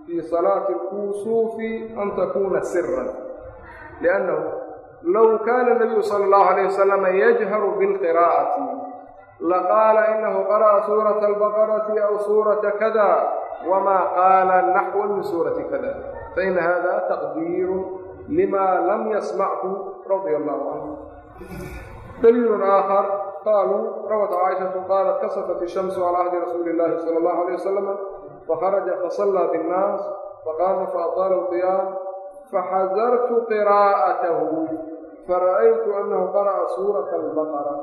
fii salaati اlkusuufi an takuuna siran liannahu low kaana nabiyu sala اllahu alayh wasalam yajharu bilqiraa'ati laqaala inahu qara'a suurata albaqarati aw suurata kada wamaa qaala naxwan min suurati kada fain hada taqdiiru limaa lam yasmachu radia allahu canhu daliilun aakhar qaaluu rawat caaishatu qaalat kasafat ishamsu calaa ahdi rasuuli illaahi sala allahu alayh wasalama fakharaja fasallaa binnaas faqaama faataala alqiyaam faxasartu qiraa'atahu fara'aytu annahu qara'a suurata albaqara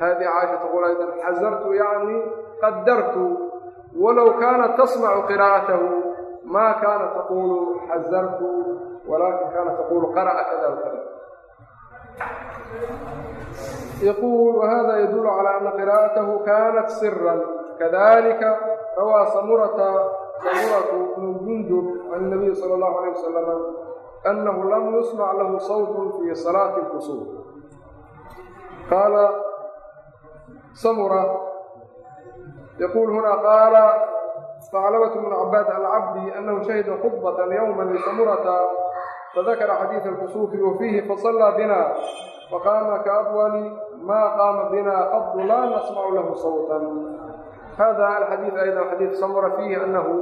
hadi caaisha taqul aydan xazartu yacni qadartu walow kaanat tasmacu qiraa'atahu ma kaana taqulu xazartu walakin kaana taqulu qara'a kada wakada yaquul wahada yadulu calaa ana qiraa'atahu kanat siran kadalika rawaa samurata samuratu bnu jundub can nabiyi sala allahu alayh wasalama anahu lam yusmac lahu sawtun fi salaati lkusuur qaala samura yaquul hunaa qaala faclamatu bnu cabaas can cabdi anahu shahida khudbatan yowma lisamurata fadakara xadiida alkusuufi wa fiihi fasallaa bina faqaama kaadwali ma qaama bina qadu laa nasmacu lahu sawtan hada alxadiid ayda xadiid samura fiihi anahu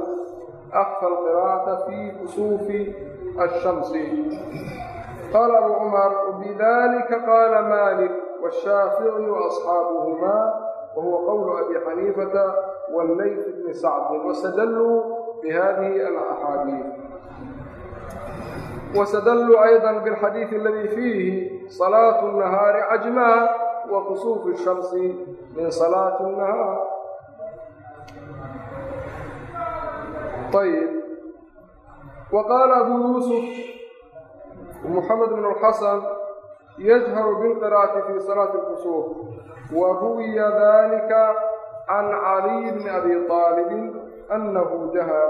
akfa alqiraa'ata fi kusuufi ashamsi qaala abu cumar wabidalika qaala malik والشافعي وأصحابهما وهو قول أبي حنيفة والليث بن سعد واستدلوا بهذه الأحاديث واستدلوا أيضا بالحديث الذي فيه صلاة النهار أجمع وقصوف الشمس من صلاة النهار طيب وقال أبو يوسف ومحمد بن الحسن yajharu bilqira'ati fii salaati lkusuuf wa ruwiya dalika can caliy bni abi aalibin annahu jaha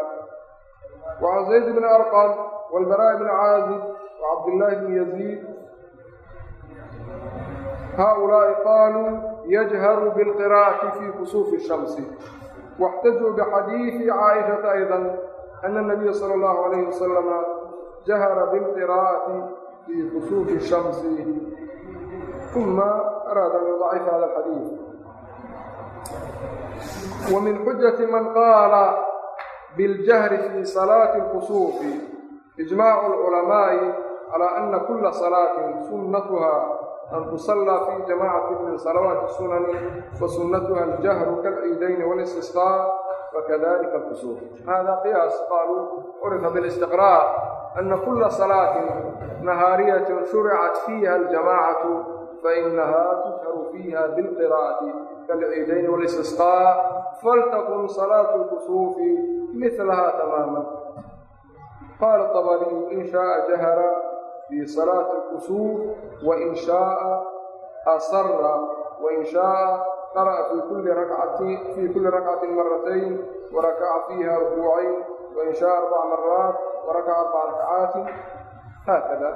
wacan zayd bni arqam waalbaraai bni caazib wacabdillaahi bni yaziid haؤulaaءi qaaluu yajharu bilqira'ati fii kusuufi shamsi واxtajuu bxadiiثi caaئiشhaةa أيضا أن النabiy slى الlaه عalيه وasلم jahra bاlqirاءaةi fi kusuufi shamsi uma araada an yudacifa hada alxadiid wa min xujati man qaala biاljahri fi salaati lkusuufi ijmaacu alculamaai calaa ana kula salaatin sunnatuha an tusallaa fi jamacati min salawaati sunani wa sunnatuha aljahru kalciidayni walistisqaa وkذلika الكسوف هذا قياس قالوا عرف بالاستقرار أن كل صلاة نهارية شرعت فيها الجماعة فإنها تجهر فيها بالقراءة كالعيدين والاستسقاء فlتkن صلاة الكسوف مثلها تماما قال الطبري إن شاء جهر في صلاة الكسوف وإن شاء أصر وإن شhاء qara'a fii kulli rakcatin maratayn warakaca fiiha rukuucayn wainshaa arbac maraat warakaca arbaca rakcaatin haakada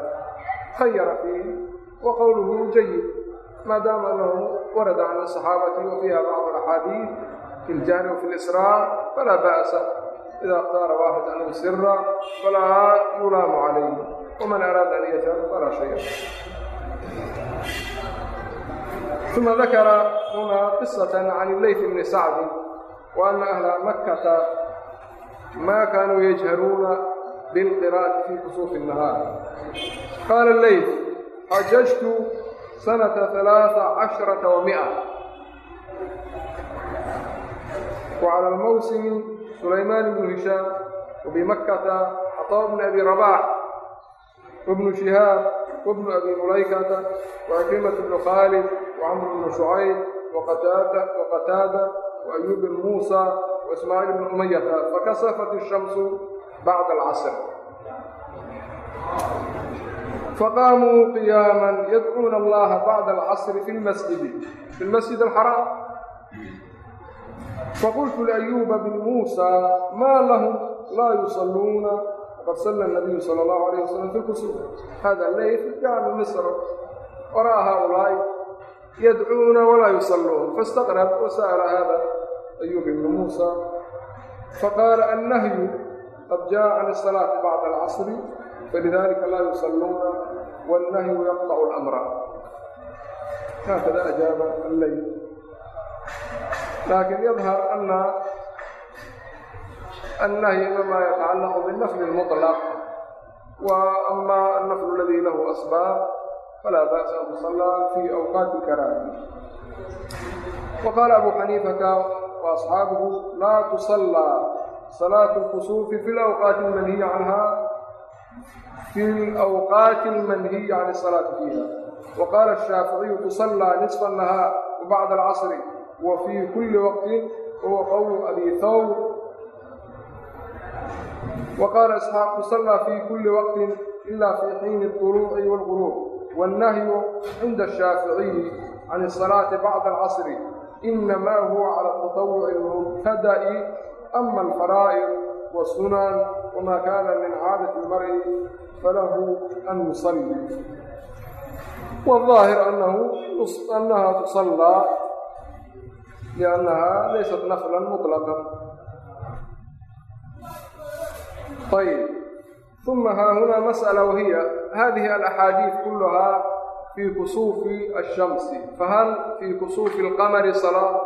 khayara fiih wa qowluhu jayid maadaama anahu warada can asaxaabati wa fiiha bacdu alaxaadiid fi ljahri wa fi lisraa falaa ba'sa ida اkhtaara waaxid anhu sira falaa yulaamu calayh waman araada an yashar falaa shaya ثuma dakara huna qisatan can illeyf bni sacdi wa ana ahla makkata maa kaanuu yajharuuna bilqiraa'ati fii kusuufi nahaar qaala leyf xajajtu sanata alaaa casharata wa mia وعlى الmوsم سulayman بن هiشhاaم وبmakkata cطاء بن أbي رabاx وبن شiهاaب wbnu abi mulaykata وcikrimة bn khaalid وcmr bn شhucayb وqataada وأyub bn muusى وismaaعil bn umayata fakasafat الشhamس bacd اlcصr faqaamuu qiyaaman yadcuuna allaha bacda alcasri fi lmasjidi fi lmasjid alxaraam faqultu liayuuba bn muusa maa lahum laa yusaluuna qad salla nabiyu sala allahu alayh wasalam fi lkusuuf hada leyf jaalu misr waraa haaulaai yadcuuna walaa yusalluun fastaqrab wasa'ala hada ayuub ibnu muusa faqaala annahyu qad jaa can asalaati bacda alcasri falidalika laa yusalluuna wannahyu yaqtacu lamra haakada ajaaba alleyl laakiin yadhar anna النهي مما يتعلق بالنفل المطلق وأما النفل الذي له أسباب فلا بأس أن يصلى في أوقات الكراهية وقال أبو حنيفة وأصحابه لا تصلى صلاة الكسوف في الأوقات المنهي عنها في الأوقات المنهي عن الصلاة فيها وقال الشافعي تصلى نصف النهار وبعد العصر وفي كل وقت وهو قول أبي ثور waqaala isxaaq tusallaa في kulli waqtin ilaa في xiini اطuluuci wاlguruub wاnnahyu cinda ashaaficiyi can الsalaati bacda alcasri inamaa huwa cala التطوع اlmubtada'i ama alfaraa'id wasunan wamaa kaana min caadati اlmar'i falahu an yusali wاظaahir annaha تصلى liannaha laysat naflan مطلقا ayb uma haahunaa masأla wahiya hadihi alaxaadiid kulahaa fii kusuufi ashamsi fahal fii kusuufi اlqamari salaa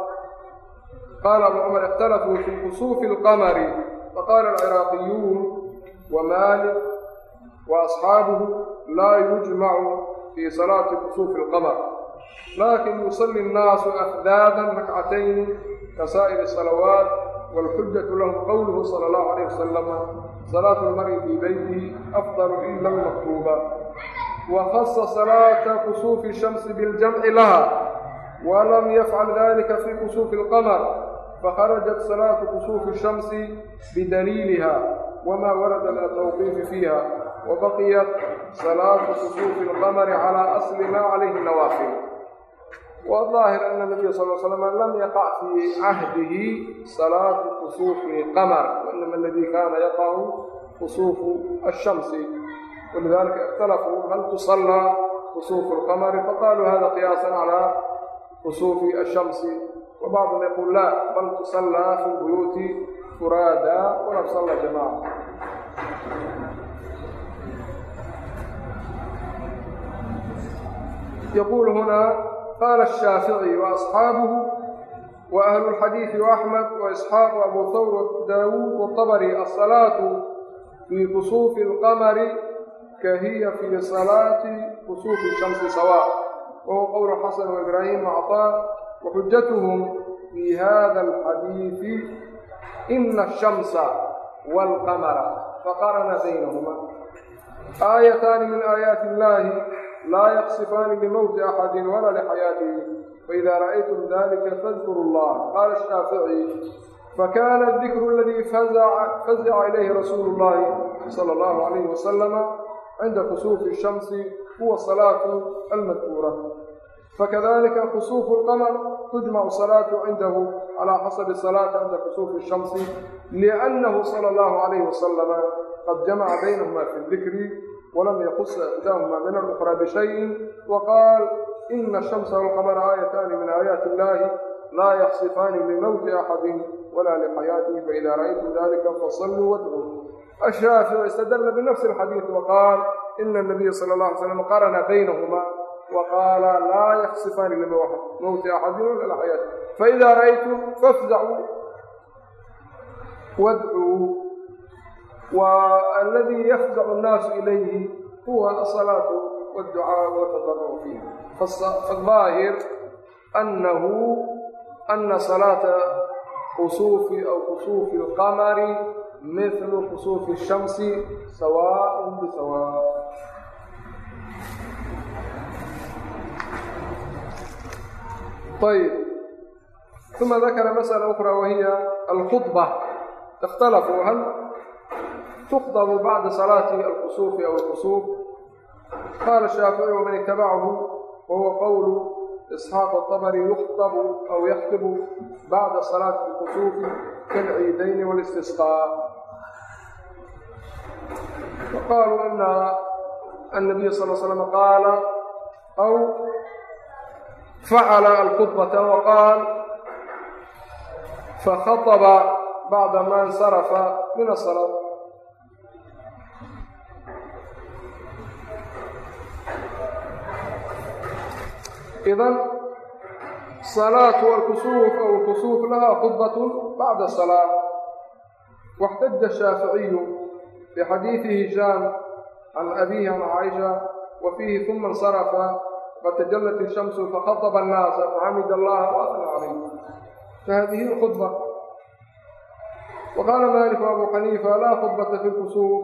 qaala bnu cumar اkhtalafuu fii kusuufi اlqamari faqaala alciraaqiyuun wamaalik waasxaabuhu laa yujmacu fii salaati kusuufi اlqamar laakin yusali الnaasu afdaadan rakcatayni ka saa'iri salawaat wاlxujaة lahu qowluhu salى الlahu عalيه wasalam salaaة اlmari fii beytihi afdal ila maktuuba wahasa salaaةa kusuufi الshamsi biاljamci laha walam yafcal dalika fii kusuufi اlqamar fakharajat salaaةu kusuufi الshamsi bidaliiliha wma warada min atawqiifi fiiha wabaqiyat salaaةu kusuufi اlqamari calى asli ma calayhi nawaafil والظاهر أن النبي صلى الله عليه وسلم لم يقع في عهده صلاة كسوف القمر وإنما الذي كان يقع كسوف الشمس ولذلك اختلفوا هل تصلى كسوف القمر فقالوا هذا قياسا على كسوف الشمس وبعضهم يقول لا بل تصلى في البيوت فرادا ولا صلى جماعة يقول هنا qaala ashaaficiy waasxaabuhu waahlu lxadiidi axmed waisxaaq abu thawr daawuud wabari asalaatu fii kusuufi alqamari ka hiya fii salaati kusuufi shamsi sawa wahuwa qowlu xasan waibraahim actaa waxujatuhum fii hada alxadiidi ina ashamsa walqamara faqarana baynahuma aayataani min aayaati illahi laa yaqsifaani limowti axadin walaa lixayaatii faidaa ra'aytum dalika fadkuru llah qaala shaafici fakaana adikru aladii fazaca ilayhi rasuulu llahi sala allahu calayhi wasalama cinda kusuufi shamsi huwa salaatu almadkuura fakadalika kusuufu lqamar tujmacu salaatu cindahu calaa xasabi salaati cinda kusuufi shamsi liannahu sala allahu calayhi wasalama qad jamaca baynahuma fi dikri walam yaqus aqdaamuma min aluqra bishayin wa qaal ina ashamsa walqamara aayataani min aayaati illahi laa yaksifaani limowti axadin walaa lixayaatihi faida ra'aytum dalika fasalluu wadcuu ashaaficu istadalla binafsi alxadiidi waqaal ina anabiya sala allah alay slam qarana baynahuma waqaala laa yaksifaani limowti axadin walaa lixayaati faida ra'aytum fafzacu wadcuu waa aladii yafdacu annaasu ilayhi huwa asalaatu wاdducaa watadaru fiih faاdaahir annahu ana salaata kusuufi aw kusuufi اlqamari mihlu kusuufi الshamsi sawaaء bisawaa طيب ثم ذكر مسألة أخرى وهي الخطبة اkhtalafuu hal تخضب بعد صلاة الكسوف أو الكسوف قال الشافعي ومن اتبعه وهو قول إسحاق الطبري يخطب أو يخطب بعد صلاة الكسوف كالعيدين والاستسقاء وقالوا أن النبي صلى الله عليه وسلم قال أو فعل الخطبة وقال فخطب بعد ما انصرف من الصلاة idan salaat wاlkusuuf aw lkusuuf lahaa khudbat bacda salaa waxtaja shaaficiyu bixadiidi hishaam can abihi can caaisha wa fiihi huma اnsarafa fatajalat ishamsu fakhadba annaasa faxamid allaha waatna calayh fahadihi khudba waqaala malik abu xaniifa laa khudbata fi lkusuuf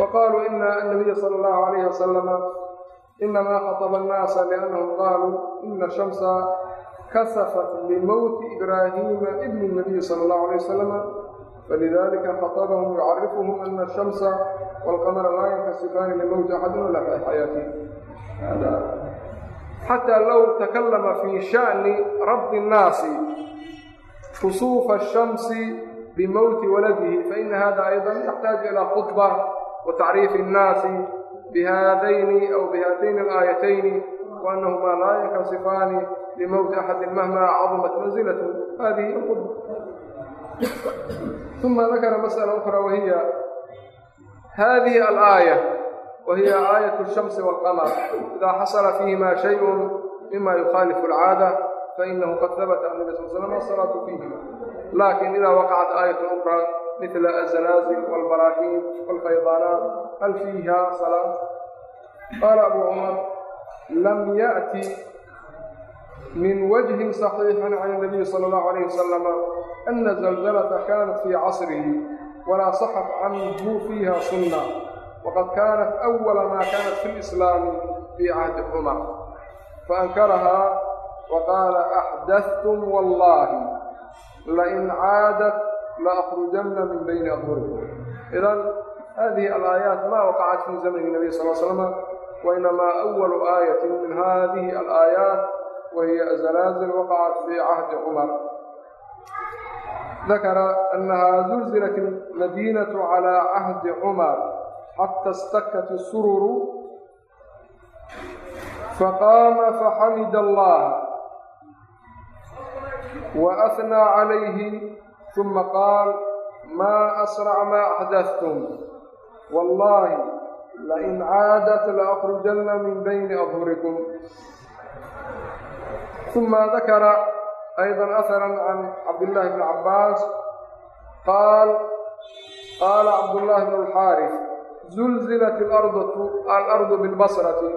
وقالوا إن النبي صلى الله عليه وسلم inamaa khaطba annaasa liannahum qaaluu ina shamsa kasafat limowti ibraahiima ibni nabiyi sala allahu alay wasalama falidalika khaطabahum yucarifuhum ana ashamsa walqamara laa yankasifaani limowti axadin walaa fi xayaatii xatى low takalama fii shaأni rabdi الnaasi kusuufa الshamsi bimowti waladihi faina hada ayضa yaxtaaju ilى khطbة wa الnaasi bihadayni aw bihadayni alaayatayni waanahumaa laa yankasifaani limowti axadin mahma cadumat mansilatu hadihi qud uma dakara masأala ukra wahiya hadihi alaaya wahiya aayat الshamsi wاlqamar idaa xasala fiihima shayء mima yukhaalifu اlcaada fainahu qad habata an nabi sal slm asalaatu fiihima laakiin idaa waqacat aayatu ukraa mila azanaazil waalbaraahiin waalfaydaanaat hal fiiha salaam qaala abu cumar lam yaأti min wajhin صaxiixin can الnabiy salى اllahu عalayه wasalam ana zalzalata kaanat fii casrihi walaa saxat canhu fiiha sunna waqad kaanat أwala maa kaanat fi اlislaami fii cahdi cumar faankarahaa waqaala axdaثtum wallahi lain caadat laakrujanna min bayni aburikum idan hadihi alaayaat ma waqacat fii zamni nabiy sal slama wainamaa awalu aayatin min hadihi alaayaat wahiya zanaazil waqacat fii cahdi cumar ذakra أنha zulzilat الmadinaة عlى cahdi cmar xatى اstakat الsururu faqama faxamid اllaha wa ahnaa calayhi uma qaal maa asrac maa axdadtum wallaahi lain caadat laakrujanna min bayni adhurikum uma dakara aydan aharan can cabdillaahi bni cabbaas qaal qaala cabdullaahi bnu alxaaris zulzilat alardu bilbasrati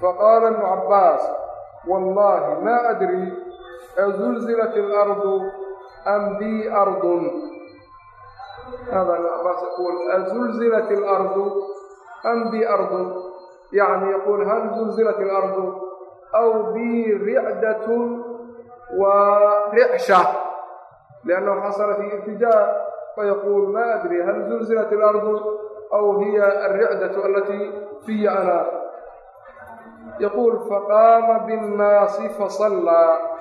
faqaala ibnu cabbaas wallaahi maa adri azulzilat alardu am bi ardun azulzilat alardu am bi ardun yani yaqul hal zulzilat alardu aw bi ricdatun wa ricsha liannahu xasala fi irtijaa fayaqul ma adri hal zulzilat alardu aw hiya alricdatu alatii fiya ana yaquul faqaama binnaasi fasallaa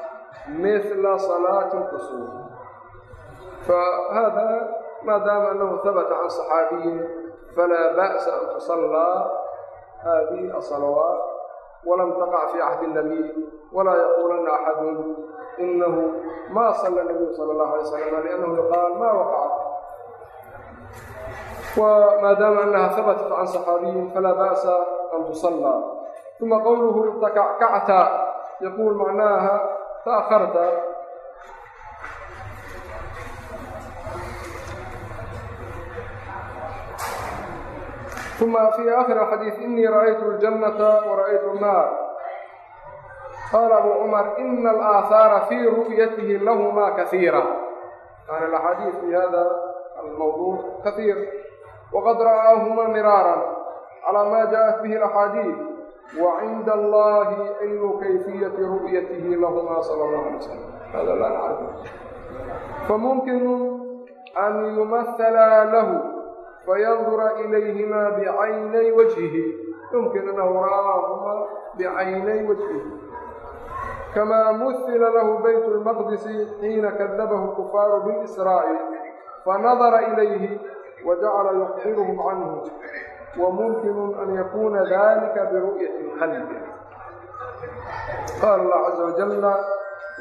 مثل صلاة القصور فهذا ما دام أنه ثبت عن صحابي فلا بأس أن تصلى هذه الصلوات ولم تقع في عهد النبي ولا يقولن أحد إنه ما صلى النبي صلى الله عليه وسلم لأنه قال ما وقع وما دام أنها ثبتت عن صحابي فلا بأس أن تصلى ثم قوله تكعكعت يقول معناها تأخرت ثم في آخر الحديث إني رأيت الجنة ورأيت النار قال أبو عمر إن الآثار في رؤيته لهما كثيرة يعني الأحاديث في هذا الموضوع كثير وقد رآهما مرارا على ما جاءت به الأحاديث وعند الله علم كيفية رؤيته لهما صلى الله عليه وسلم هذا لا نعرفه فممكن أن يمثل له فينظر إليهما بعيني وجهه يمكن أنه رآهما بعيني وجهه كما مثل له بيت المقدس حين كذبه الكفار بالإسرائيل فنظر إليه وجعل يخبرهم عنه وممكن أن يكون ذلك برؤية القلب قال الله عز وجل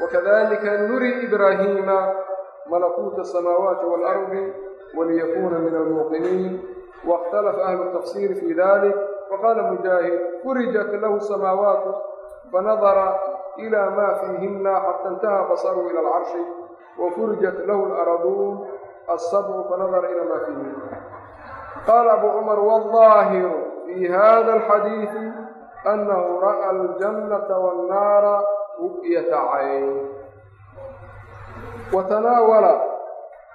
وكذلك نري إبراهيم ملكوت السماوات والأرض وليكون من الموقنين واختلف أهل التفسير في ذلك وقال مجاهد فرجت له السماوات فنظر إلى ما فيهن حتى انتهى بصره إلى العرش وفرجت له الأرضون الصبر فنظر إلى ما فيهن qaala abu cumar wاlظaahiru fii hada alxadiidi anahu ra'a aljannata wاnnaara ru'yata cayn watanaawala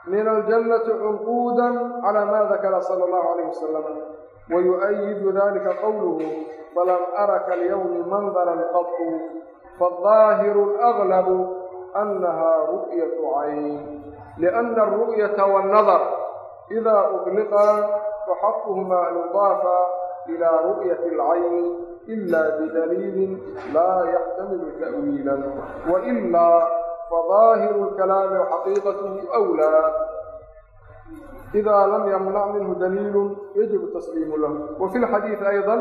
min aljannati cunquuda cala ma dakara sala allahu alayh wasalam wayu'ayidu dalika qowluhu falam ara kalyawmi mandaran qatu faaldaahiru alaglabu annaha ru'yatu cayn liana alru'yata waannadar idaa ugliqa faxaquhumaa an yudaafa ilaa ru'yati alcayni ila bidaliilin laa yaxtamilu ta'wiilan wailaa fadaahiru lkalaami xaqiiqatuhu wlaa إذا لم يمنع منه دليل يجب التسليم له وفي الحديث أيضا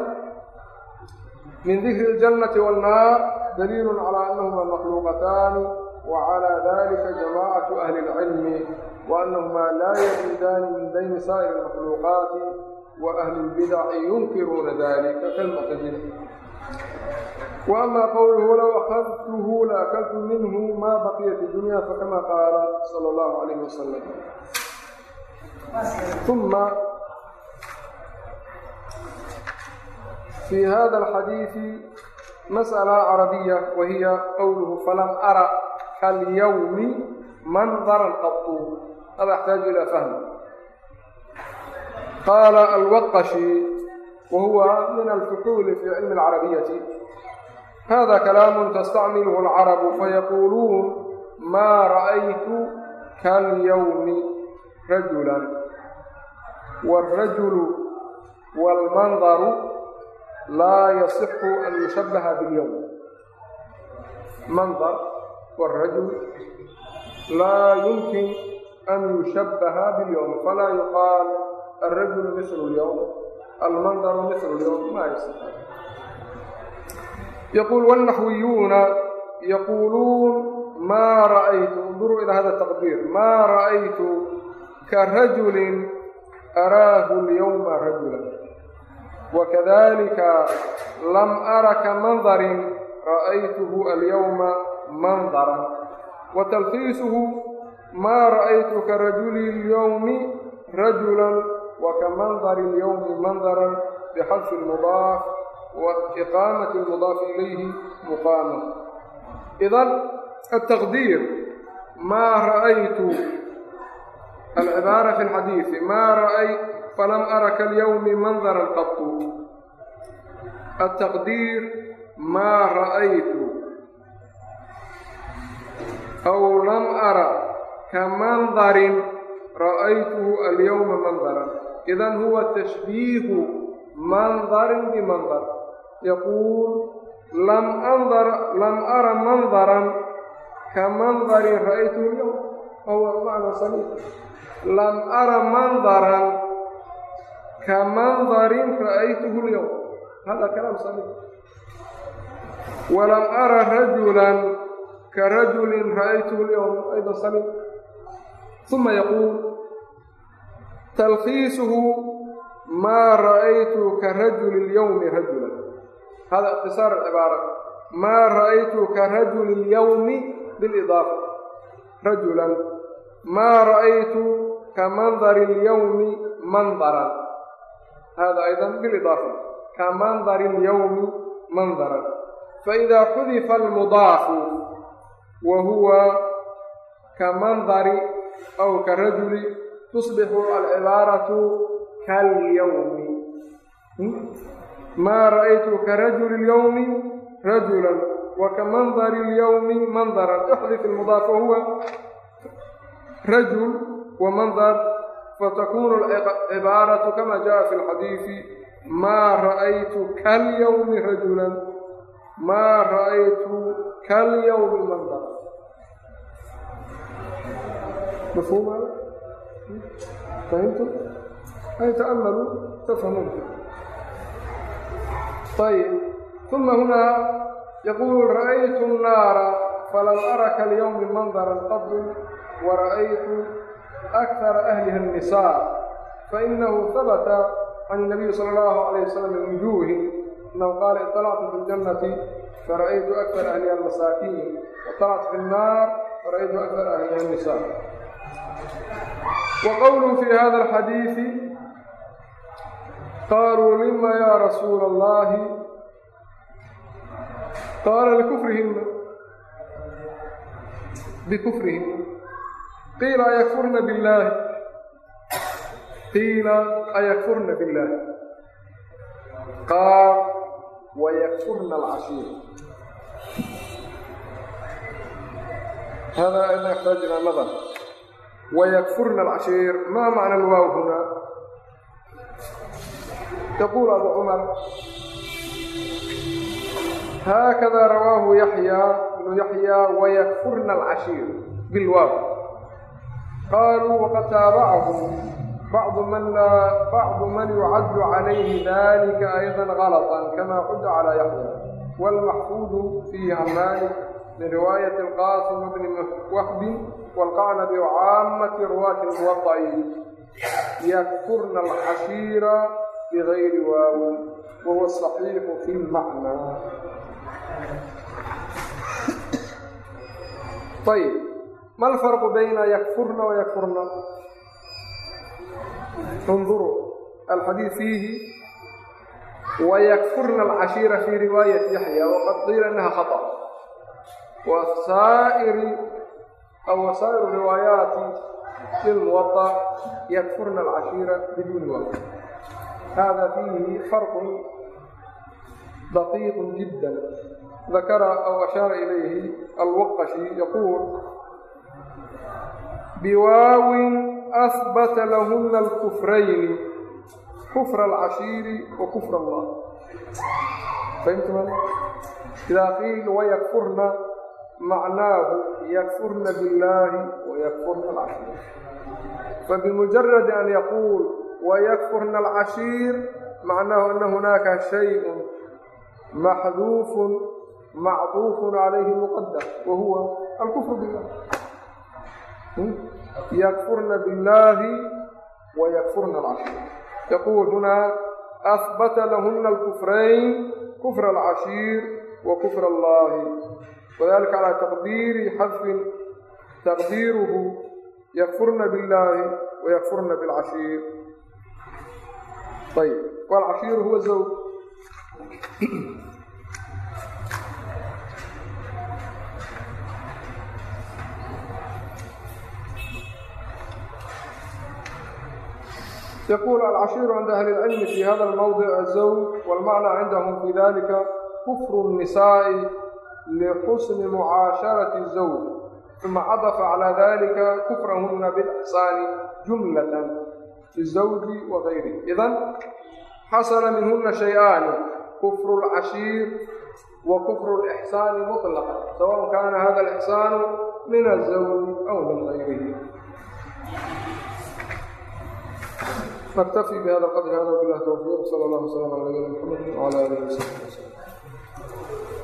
من ذكر الجنة والنار دليل على أنهما مخلوقتان وعلى ذلك جماعة أهل العلم وأنهما لا يزيدان من بين سائر المخلوقات وأهل البدع ينكرون ذلك كالمعتزلة وأما قوله لو أخذته لأكلت منه ما بقي في الدنيا فكما قال صلى الله عليه وسلم ثم في هذا الحديث مسألة عربية وهي قوله فلم أرى kalyawmi mandaran qabtuu hada axtaaju ilaa fahmi qaala alwaqashi wa huwa min alfuxuuli fii cilmi alcarabiyati hada kalaamu tastacmiluhu alcarabu fayaquuluun maa ra'aytu kalyawmi rajulan wاlrajulu wاlmandaru laa yasixu an yushabbaha biاlyowm mandar wاlrajul laa yumkin an yushabbaha biاlyowm falaa yuqaal alrajul mislu اlyowm almandaru mislu اlyowm ma aysan yaquul wاlnaxwiyuuna yaquuluun maa ra'aytu unduruu ilaa hada taqdiir maa ra'aytu karajulin araahu اlyowma rajula wakadalika lam ara ka mandarin ra'aytuhu alyowma mandaran wa talfiisuhu maa ra'aytu ka rajuli اlyowmi rajula wa ka mandari اlyowmi mandaran bixadfi اlmudaaf wa iqaamati اlmudaaf ilayhi muqaama idan ataqdiir maa ra'aytu alcibaara fi اlxadiidi maa ra'ay falam ara kalyowmi mandara qatu ataqdiir maa ra'aytu aw lam ara ka mandarin ra'aytuhu alyawma mandaran idan huwa tashbiihu mandarin bimandar yaquul lam andar lam ara mandaran ka mandarin ra'aytuhu alyawm fahuwa macna samiic lam ara mandaran ka mandarin ra'aytuhu alyawm hada kalaam samiic walam ara rajulan karajulin ra-aytuhu lyowma aydan salim uma yaquul talkhiisuhu maa ra'aytu karajuli اlyowmi rajula hada ikhtisaar cibaara maa ra'aytu karajuli اlyowmi bilidaafa rajulan maa ra'aytu kamandari اlyowmi mandaran hada aydan bilidaafa kamandari اlyowmi mandaran faإida xudifa almudaafu wa huwa ka mandari aw karajuli tusbixu alcibaaratu kalyawmi hmm? maa ra'aytu karajuli اlyawmi rajulan wa ka mandari اlyawmi mandaran ixdif ilmudaaf wahuwa rajul wa mandar fatakunu alcibaaratu kama jaa fi lxadiisi maa ra'aytu kalyawmi rajulan maa ra'aytu kalyawmi mandar mafhuum hada fahimtum an yata'amaluu tafhamuun ayb uma hunaa yaquul ra'aytu الnaara falam araka alyawmi mandara qadu wara'aytu akara ahliha الnisaa fainahu habata can الnabiyi sala اllahu alayه wasalam min wujuuhi annahu qaala iطalactu fi ljannati fara'aytu akara ahliha الmasaakiin waطalactu fi الnaar fara'aytu akara ahliha الnisaa وqwlه في hda الxadيiث qaaluu lima ya rasuul الlahi qaala likufrihina bikufrihina qiila ayakfurna biاllahi qiila ayakfurna biاllahi qaal wayakfurna اlcashiira hada an أxtaajina nadr wayakfurna alcashiir maa macna alwaaw hunaa yaquul abu cumar haakada rawaahu yaxyaa bnu yaxyaa wayakfurna alcashiir bilwaaw qaaluu waqad taabacahum bacdu man bacdu man yucaddu calayhi dalika aydan galatan kama cudda calaa yaxyaa waalmaxfuudu fiiha maalik min riwaayati alqaasim bni wahbi walqanabi wacaamati ruwaati lmuwaطaciin yakfurna alxashiira bigayri waawin wahuwa saxiixu fi lmacnaa ayb ma alfarqu bayna yakfurna wa yakfurna انظروا الحديث فيه ويكفرن العشيرة في رواية يحيى وقد قيل أنها خطأ wasaa'iri aw wasaa'ir riwaayaati lmuwaطa yakfurna alcashiira biduuni wa hada fiihi farqu daqiiq jidda dakara aw ashaara ilayhi alwaqashi yaquul biwaawin asbata lahuna alkufrayni kufra alcashiiri wa kufra allah fahimtum idaa qiil wayakfurna macnaahu yakfurna billaahi wayakfurna alcashiir fabimujaradi an yaquul wayakfurna alcashiir macnaahu ana hunaaka shayءun maxduufun macduufun calayhi muqadar wa huwa alkufru billah yakfurna billaahi wayakfurna alcashiir yaquul hunaa ahbata lahuna alkufrayn kufra alcashiir wa kufra allahi wadalika calaa taqdiiri xadfin taqdiiruhu yakfurna billaahi wayakfurna bilcashiir ayb walcashiiru huwa zawj يقول العشير عند أهل العلم في هذا الموضع الزوج والمعنى عندهم في ذلك كفر النساء lixusni mucaasharati zawj uma cadafa calaa dalika kufrahuna bilixsaani jumlatan bizawji wagayrihi idan xasala minhuna shay-aani kufru lcashiir wa kufru lixsaani muطlaqan sawaء kaana hada alixsaanu min azawji aw min gayrihi نكتفي بهذا القدر هذا وبالله التوفيق صلى الله وسلم على نبينا محمد وعلى اله وصحبه وسلم